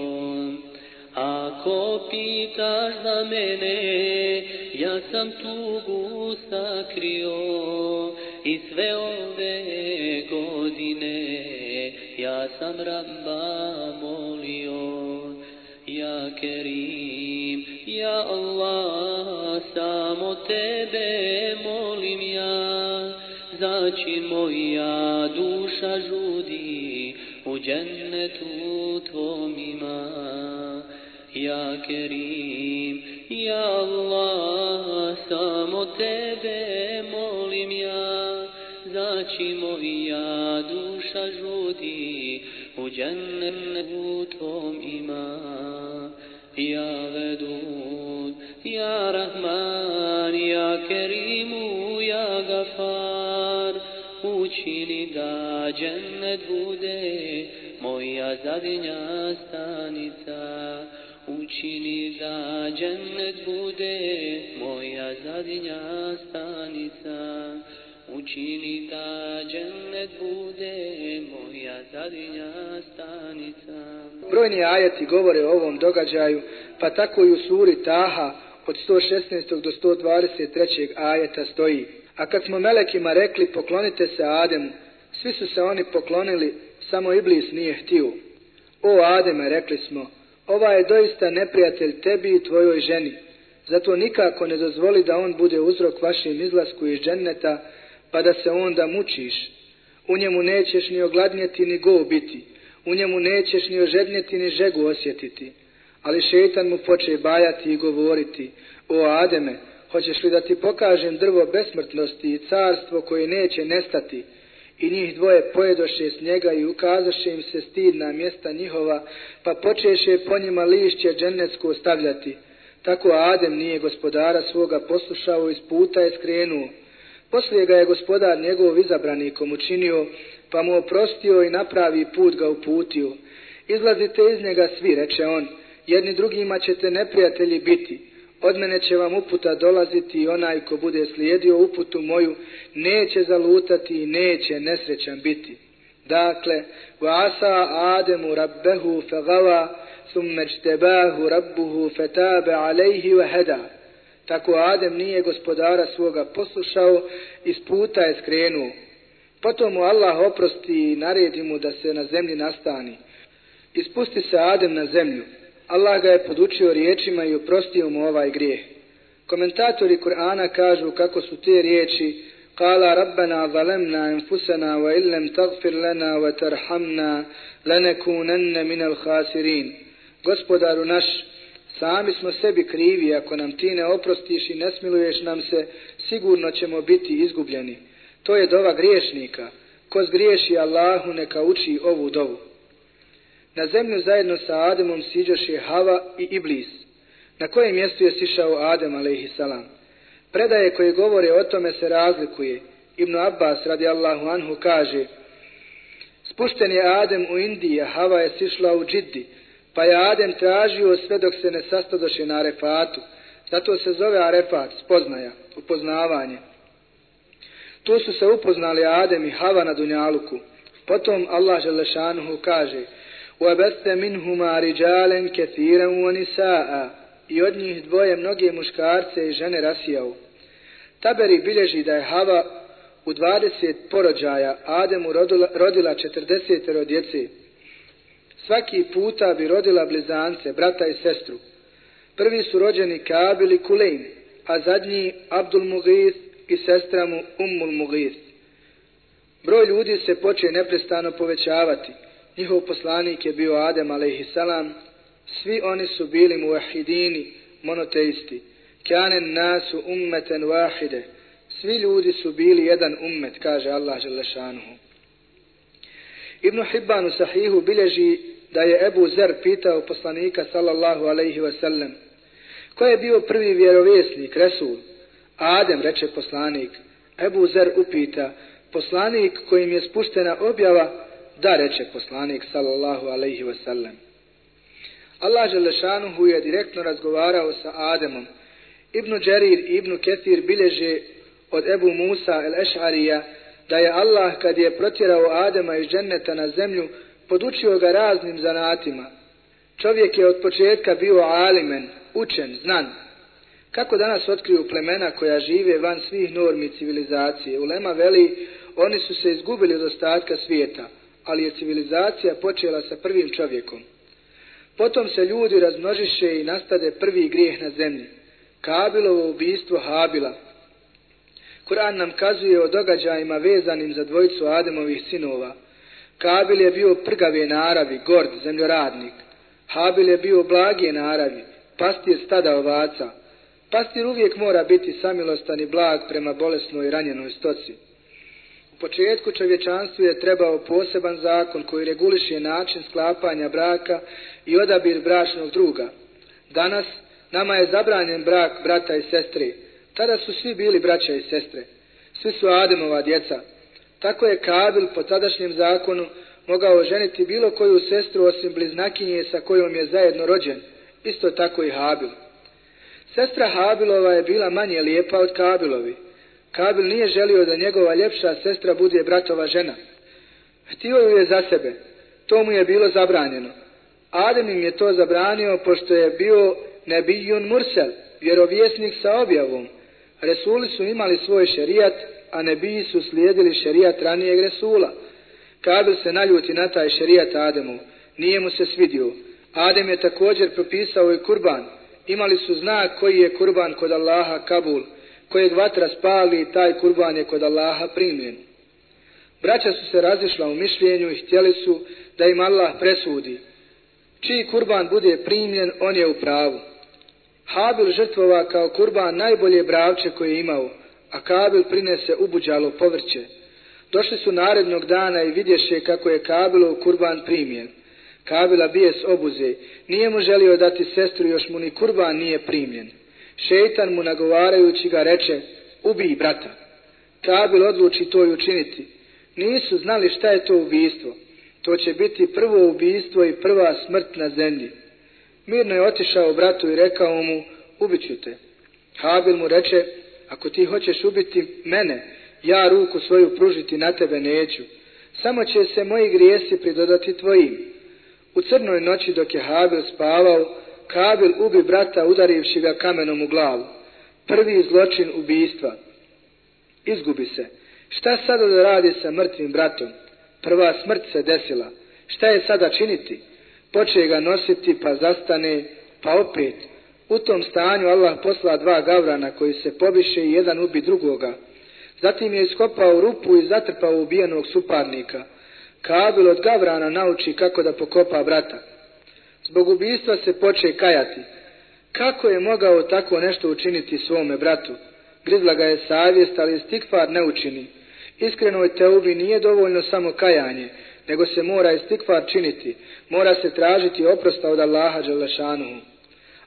Ako pitaš za mene, ja sam tugu sakrio i sve ove godine ja sam Rabba molio. Ja Kerim, ja Allah, samo tebe molim ja, zači moja duša žudi u džennetu tvom imam ja kerim ja allah samo tebe molim ja. Zači ja duša žudi u džennetu tom ima. Ja vedun ja rahman ja kerimu ja gafar. Učini da džennet bude moja zadnja stanica. Učini da džennet bude moja zadnja stanica. Učini da džennet bude moja zadnja stanica. Brojni ajati govore o ovom događaju, pa tako i u suri Taha od 116. do 123. ajeta stoji. A kad smo melekima rekli poklonite se Ademu, svi su se oni poklonili, samo Iblis nije htio. O Ademe, rekli smo, ova je doista neprijatelj tebi i tvojoj ženi. Zato nikako ne dozvoli da on bude uzrok vašim izlasku iz dženneta, pa da se onda mučiš. U njemu nećeš ni ogladnjeti ni go biti. U njemu nećeš ni ožednjeti ni žegu osjetiti. Ali šeitan mu poče bajati i govoriti, o Ademe, hoćeš li da ti pokažem drvo besmrtnosti i carstvo koje neće nestati? I njih dvoje pojedoše s njega i ukazaše im se stidna mjesta njihova, pa počeše po njima lišće dženecko stavljati. Tako Adem nije gospodara svoga poslušao i s puta je skrenuo. Poslije ga je gospodar njegov izabranikom učinio, pa mu oprostio i napravi put ga uputio. Izlazite iz njega svi, reče on, jedni drugima ćete neprijatelji biti. Od mene će vam uputa dolaziti i onaj ko bude slijedio uputu moju, neće zalutati i neće nesrećan biti. Dakle, vasa Ademu rabbehu fegava, summe čtebahu rabbuhu fetabe alejhi vaheda. Tako Adem nije gospodara svoga poslušao, iz puta je skrenuo. Potom mu Allah oprosti i naredi mu da se na zemlji nastani. Ispusti se Adem na zemlju. Allah ga je podučio riječima i oprostio mu ovaj grijeh. Komentatori Kur'ana kažu kako su te riječi Kala rabbena zalemna enfusena wa illem tagfir lana wa tarhamna lenekunenne minal hasirin. Gospodaru naš, sami smo sebi krivi, ako nam ti ne oprostiš i ne smiluješ nam se, sigurno ćemo biti izgubljeni. To je dova griješnika. Ko zgriješi Allahu neka uči ovu dovu. Na zemlju zajedno sa Ademom siđoše Hava i Iblis. Na kojem mjestu je sišao Adem a.s. Predaje koje govore o tome se razlikuje. Ibn Abbas radi Allahu anhu kaže Spušten je Adem u Indiji, a Hava je sišla u Džiddi, pa je Adem tražio sve dok se ne sastadoše na Arefatu. Zato se zove Arefat, spoznaja, upoznavanje. Tu su se upoznali Adem i Hava na Dunjaluku. Potom Allah Želešanuhu kaže وَبَثَّ مِنْهُمَا رِجَالًا كَثِيرًا وَنِسَاءً I od njih dvoje mnoge muškarce i žene rasijao. Taberi bilježi da je Hava u 20 porođaja Ademu rodila, rodila 40 djece. Svaki puta bi rodila blizance, brata i sestru. Prvi su rođeni Kabil i Kulejn, a zadnji Abdul Mughith i sestra mu Ummul Mughith. Broj ljudi se poče neprestano povećavati – njihov poslanik je bio Adem a.s. svi oni su bili muahidini, monoteisti, kjanen nasu ummeten wahide, svi ljudi su bili jedan ummet, kaže Allah želešanuhu. Ibn Hibban u sahihu bilježi da je Ebu Zer pitao poslanika sallallahu alaihi wasallam, ko je bio prvi vjerovjesnik, Resul? Adem, reče poslanik. Ebu Zer upita, poslanik kojim je spuštena objava, Da, reče poslanik sallallahu alaihi wa sallam. Allah Želešanuhu je direktno razgovarao sa Ademom. Ibnu Đerir i Ibnu Ketir bileže od Ebu Musa el-Eš'arija da je Allah kad je protjerao Adema iz dženneta na zemlju podučio ga raznim zanatima. Čovjek je od početka bio alimen, učen, znan. Kako danas otkriju plemena koja žive van svih normi civilizacije? Ulema veli, oni su se izgubili od ostatka svijeta ali je civilizacija počela sa prvim čovjekom. Potom se ljudi razmnožiše i nastade prvi grijeh na zemlji. Kabilovo ubijstvo Habila. Kur'an nam kazuje o događajima vezanim za dvojicu Ademovih sinova. Kabil je bio prgave naravi, gord, zemljoradnik. Habil je bio blage naravi, pastir stada ovaca. Pastir uvijek mora biti samilostan i blag prema bolesnoj i ranjenoj stoci početku čovječanstvu je trebao poseban zakon koji reguliše način sklapanja braka i odabir bračnog druga. Danas nama je zabranjen brak brata i sestre. Tada su svi bili braća i sestre. Svi su Ademova djeca. Tako je Kabil po tadašnjem zakonu mogao ženiti bilo koju sestru osim bliznakinje sa kojom je zajedno rođen. Isto tako i Habil. Sestra Habilova je bila manje lijepa od Kabilovi. Kabil nije želio da njegova ljepša sestra bude bratova žena. Htio ju je za sebe. To mu je bilo zabranjeno. Adem im je to zabranio pošto je bio nebijun mursel, vjerovjesnik sa objavom. Resuli su imali svoj šerijat, a nebiji su slijedili šerijat ranijeg Resula. Kabil se naljuti na taj šerijat Ademu. Nije mu se svidio. Adem je također propisao i kurban. Imali su znak koji je kurban kod Allaha Kabul, kojeg vatra spali i taj kurban je kod Allaha primljen. Braća su se razišla u mišljenju i htjeli su da im Allah presudi. Čiji kurban bude primljen, on je u pravu. Habil žrtvova kao kurban najbolje bravče koje je imao, a Kabil prinese ubuđalo povrće. Došli su narednog dana i vidješe kako je Kabilov kurban primljen. Kabila bije s obuze, nije mu želio dati sestru, još mu ni kurban nije primljen. Šeitan mu nagovarajući ga reče, ubij brata. Kabil odluči to i učiniti. Nisu znali šta je to ubijstvo. To će biti prvo ubijstvo i prva smrt na zemlji. Mirno je otišao bratu i rekao mu, ubiću te. Habil mu reče, ako ti hoćeš ubiti mene, ja ruku svoju pružiti na tebe neću. Samo će se moji grijesi pridodati tvojim. U crnoj noći dok je Habil spavao, Kabil ubi brata udarivši ga kamenom u glavu. Prvi zločin ubijstva. Izgubi se. Šta sada da radi sa mrtvim bratom? Prva smrt se desila. Šta je sada činiti? Poče ga nositi, pa zastane, pa opet. U tom stanju Allah posla dva gavrana koji se pobiše i jedan ubi drugoga. Zatim je iskopao rupu i zatrpao ubijenog suparnika. Kabil od gavrana nauči kako da pokopa brata. Zbog ubistva se poče kajati. Kako je mogao tako nešto učiniti svome bratu? Grizla ga je savjest, ali stikfar ne učini. Iskrenoj teubi nije dovoljno samo kajanje, nego se mora istikfar činiti. Mora se tražiti oprosta od Allaha Đelešanuhu.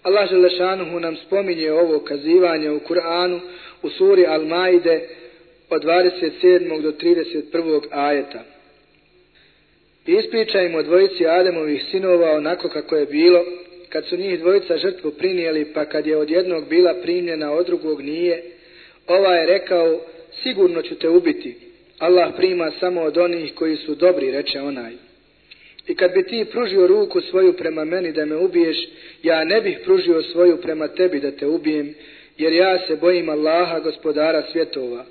Allah Đelešanuhu nam spominje ovo kazivanje u Kur'anu u suri Al-Maide od 27. do 31. ajeta. Ispričajmo dvojici Ademovih sinova onako kako je bilo, kad su njih dvojica žrtvu prinijeli, pa kad je od jednog bila primljena, od drugog nije, ova je rekao, sigurno ću te ubiti. Allah prima samo od onih koji su dobri, reče onaj. I kad bi ti pružio ruku svoju prema meni da me ubiješ, ja ne bih pružio svoju prema tebi da te ubijem, jer ja se bojim Allaha, gospodara svjetova.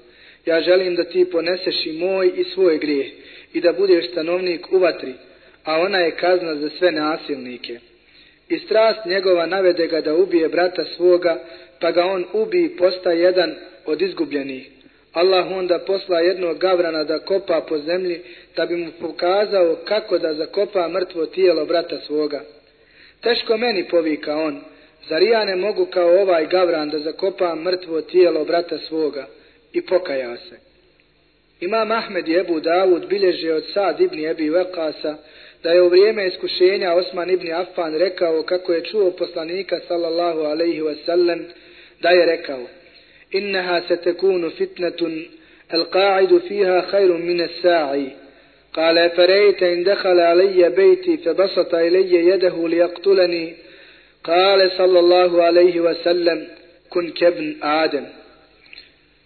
Ja želim da ti poneseš i moj i svoj grijeh i da budeš stanovnik u vatri, a ona je kazna za sve nasilnike. I strast njegova navede ga da ubije brata svoga, pa ga on ubi i postaje jedan od izgubljenih. Allah onda posla jednog gavrana da kopa po zemlji, da bi mu pokazao kako da zakopa mrtvo tijelo brata svoga. Teško meni povika on, zar ja ne mogu kao ovaj gavran da zakopa mrtvo tijelo brata svoga i pokaja se. Imam Ahmed i Ebu Davud bilježe od Sad ibn Ebi Vekasa da je u vrijeme iskušenja Osman ibn Affan rekao kako je čuo poslanika sallallahu alaihi wasallam da je rekao إنها ستكون فتنة القاعد فيها خير من الساعي قال فريت إن دخل علي بيتي فبسط إلي يده ليقتلني قال صلى الله عليه وسلم كن كابن آدم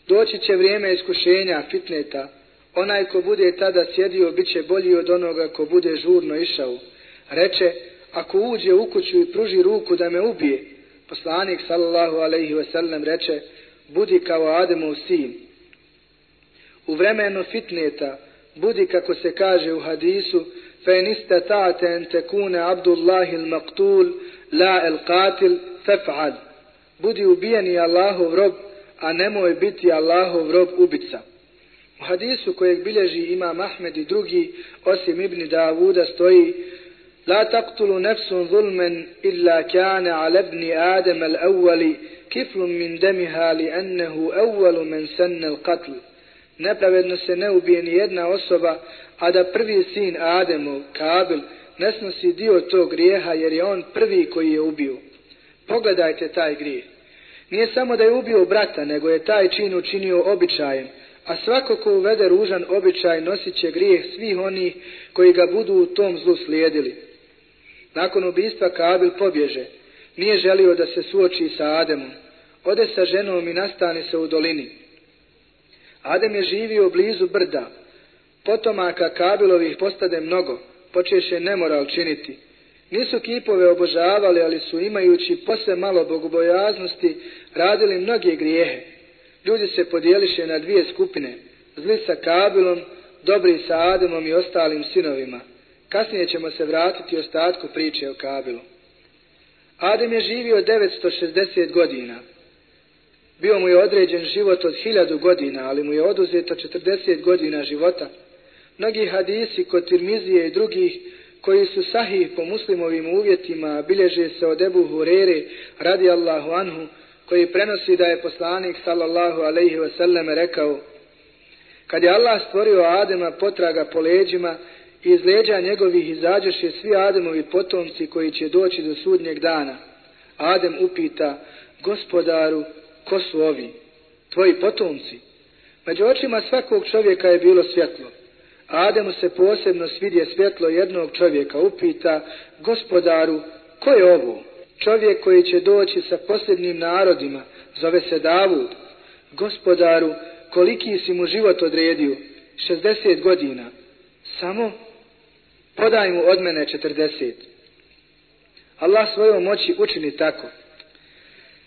Doći će vrijeme iskušenja, fitneta. Onaj ko bude tada sjedio, bit će bolji od onoga ko bude žurno išao. Reče, ako uđe u kuću i pruži ruku da me ubije, poslanik sallallahu alaihi wasallam reče, budi kao Ademov sin. U vremenu fitneta, budi kako se kaže u hadisu, fe niste ta'ate en tekune abdullahi il maktul, la el qatil, fef'al. Budi ubijeni Allahov rob, a nemoj biti Allahov rob ubica. U hadisu kojeg bilježi imam Ahmed i drugi, osim Ibn Davuda, stoji La taqtulu nefsun zulmen illa kane ala ibni Adem al awali kiflun min demiha li ennehu evvalu men senne l qatl. Nepravedno se ne ubije ni jedna osoba, a da prvi sin Ademov, Kabil, ne snosi dio tog grijeha jer je on prvi koji je ubio. Pogledajte taj grijeh. Nije samo da je ubio brata, nego je taj čin učinio običajem, a svako ko uvede ružan običaj nosit će grijeh svih onih koji ga budu u tom zlu slijedili. Nakon ubistva Kabil pobježe, nije želio da se suoči sa Ademom, ode sa ženom i nastane se u dolini. Adem je živio blizu brda, potomaka Kabilovih postade mnogo, počeše nemoral činiti. Nisu kipove obožavali, ali su imajući posle malo bogobojaznosti radili mnoge grijehe. Ljudi se podijeliše na dvije skupine, zli sa Kabilom, dobri sa Ademom i ostalim sinovima. Kasnije ćemo se vratiti ostatku priče o Kabilu. Adem je živio 960 godina. Bio mu je određen život od hiljadu godina, ali mu je oduzeto 40 godina života. Mnogi hadisi kod Tirmizije i drugih koji su sahih po muslimovim uvjetima bilježe se od Ebu Hurere radi Allahu anhu koji prenosi da je poslanik sallallahu alaihi wasallam rekao kad je Allah stvorio Adema potraga po leđima i iz leđa njegovih izađeše svi Ademovi potomci koji će doći do sudnjeg dana. Adem upita gospodaru ko su ovi? Tvoji potomci? Među očima svakog čovjeka je bilo svjetlo. Ademu se posebno svidje svjetlo jednog čovjeka, upita, gospodaru, ko je ovo? Čovjek koji će doći sa posljednim narodima, zove se Davud. Gospodaru, koliki si mu život odredio? 60 godina. Samo podaj mu od mene 40. Allah svojom moći učini tako.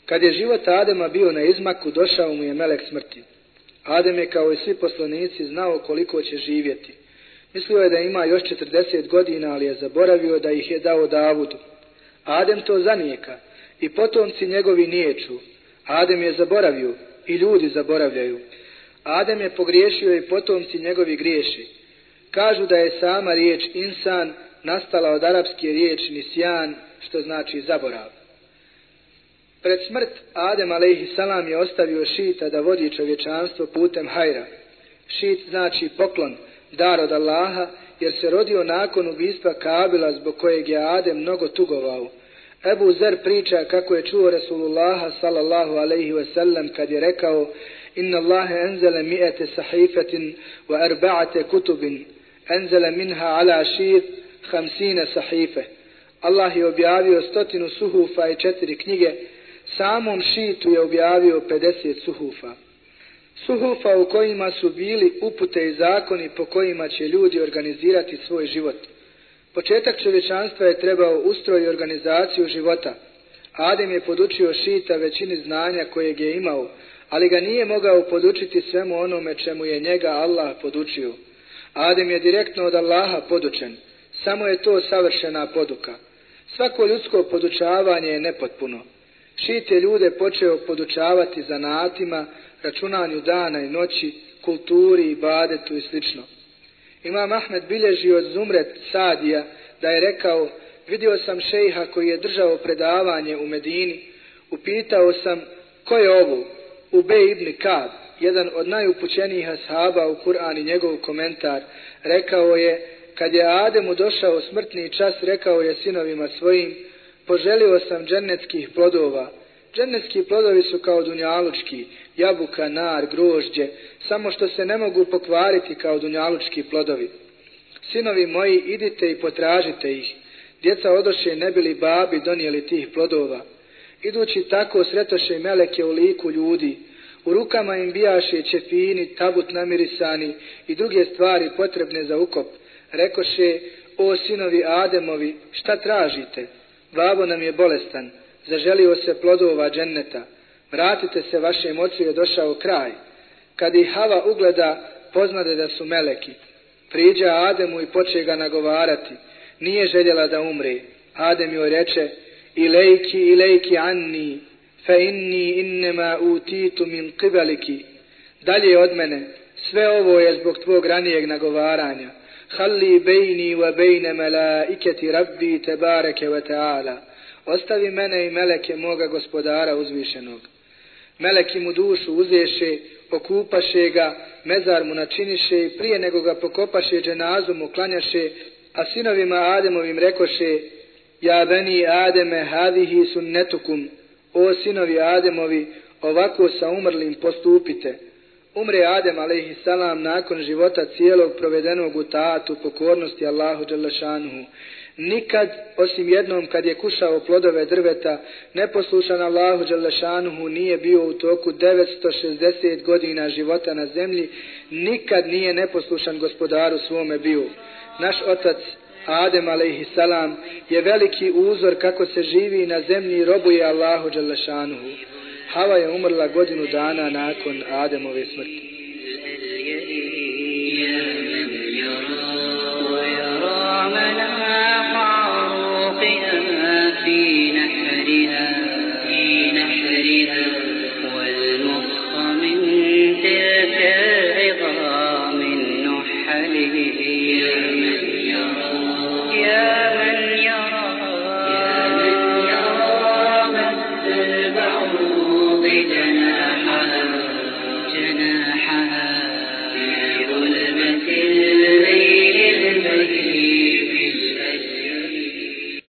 Kad je život Adema bio na izmaku, došao mu je melek smrti. Adem je kao i svi poslanici znao koliko će živjeti. Mislio je da ima još 40 godina, ali je zaboravio da ih je dao Davudu. Adem to zanijeka i potomci njegovi niječu. Adem je zaboravio i ljudi zaboravljaju. Adem je pogriješio i potomci njegovi griješi. Kažu da je sama riječ insan nastala od arapske riječi nisjan, što znači zaborav. Pred smrt Adem a.s. je ostavio šita da vodi čovječanstvo putem hajra. Šit znači poklon, dar od Allaha, jer se rodio nakon ubistva Kabila zbog kojeg je Adem mnogo tugovao. Ebu Zer priča kako je čuo Rasulullaha sallallahu alaihi ve sellem kad je rekao Inna Allahe enzele mi'ete sahifetin wa erba'ate kutubin enzele minha ala šir hamsine sahife. Allah je objavio stotinu suhufa i četiri knjige samom šitu je objavio 50 suhufa. Suhufa u kojima su bili upute i zakoni po kojima će ljudi organizirati svoj život. Početak čovječanstva je trebao ustroj i organizaciju života. Adem je podučio šita većini znanja kojeg je imao, ali ga nije mogao podučiti svemu onome čemu je njega Allah podučio. Adem je direktno od Allaha podučen, samo je to savršena poduka. Svako ljudsko podučavanje je nepotpuno. Šit je ljude počeo podučavati zanatima, računanju dana i noći, kulturi, badetu i slično. Imam Ahmed bilježi od Zumret Sadija da je rekao, vidio sam šejha koji je držao predavanje u Medini, upitao sam ko je ovo, Ube ibn Kad, jedan od najupućenijih ashaba u Kur'an i njegov komentar, rekao je, kad je Ademu došao smrtni čas, rekao je sinovima svojim, poželio sam džennetskih plodova. Džennetski plodovi su kao dunjalučki, jabuka, nar, grožđe, samo što se ne mogu pokvariti kao dunjalučki plodovi. Sinovi moji, idite i potražite ih. Djeca odoše ne bili babi donijeli tih plodova. Idući tako sretoše meleke u liku ljudi. U rukama im bijaše čefini, tabut namirisani i druge stvari potrebne za ukop. Rekoše, o sinovi Ademovi, šta tražite? Babo nam je bolestan, zaželio se plodova dženneta. Vratite se, vaše emocije, je došao kraj. Kad ih Hava ugleda, poznade da su meleki. Priđa Ademu i poče ga nagovarati. Nije željela da umri. Adem joj reče, ilejki, ilejki anni, fe inni innema utitu min kibaliki. Dalje od mene, sve ovo je zbog tvog ranijeg nagovaranja. Halli bejni wa bejne melaiketi rabbi tebareke wa ta'ala. Ostavi mene i meleke moga gospodara uzvišenog. Meleki mu dušu uzeše, okupaše ga, mezar mu načiniše i prije nego ga pokopaše dženazu mu klanjaše, a sinovima Ademovim rekoše, Ja beni Ademe hadihi sunnetukum, o sinovi Ademovi, ovako sa umrlim postupite. Umre Adem a.s. nakon života cijelog provedenog u taatu pokornosti Allahu Đalešanuhu. Nikad, osim jednom kad je kušao plodove drveta, neposlušan Allahu Đalešanuhu nije bio u toku 960 godina života na zemlji, nikad nije neposlušan gospodaru svome bio. Naš otac, Adem a.s. je veliki uzor kako se živi na zemlji i robuje Allahu Đalešanuhu. Hava je umrla godinu dana nakon Ademove smrti. Yeah.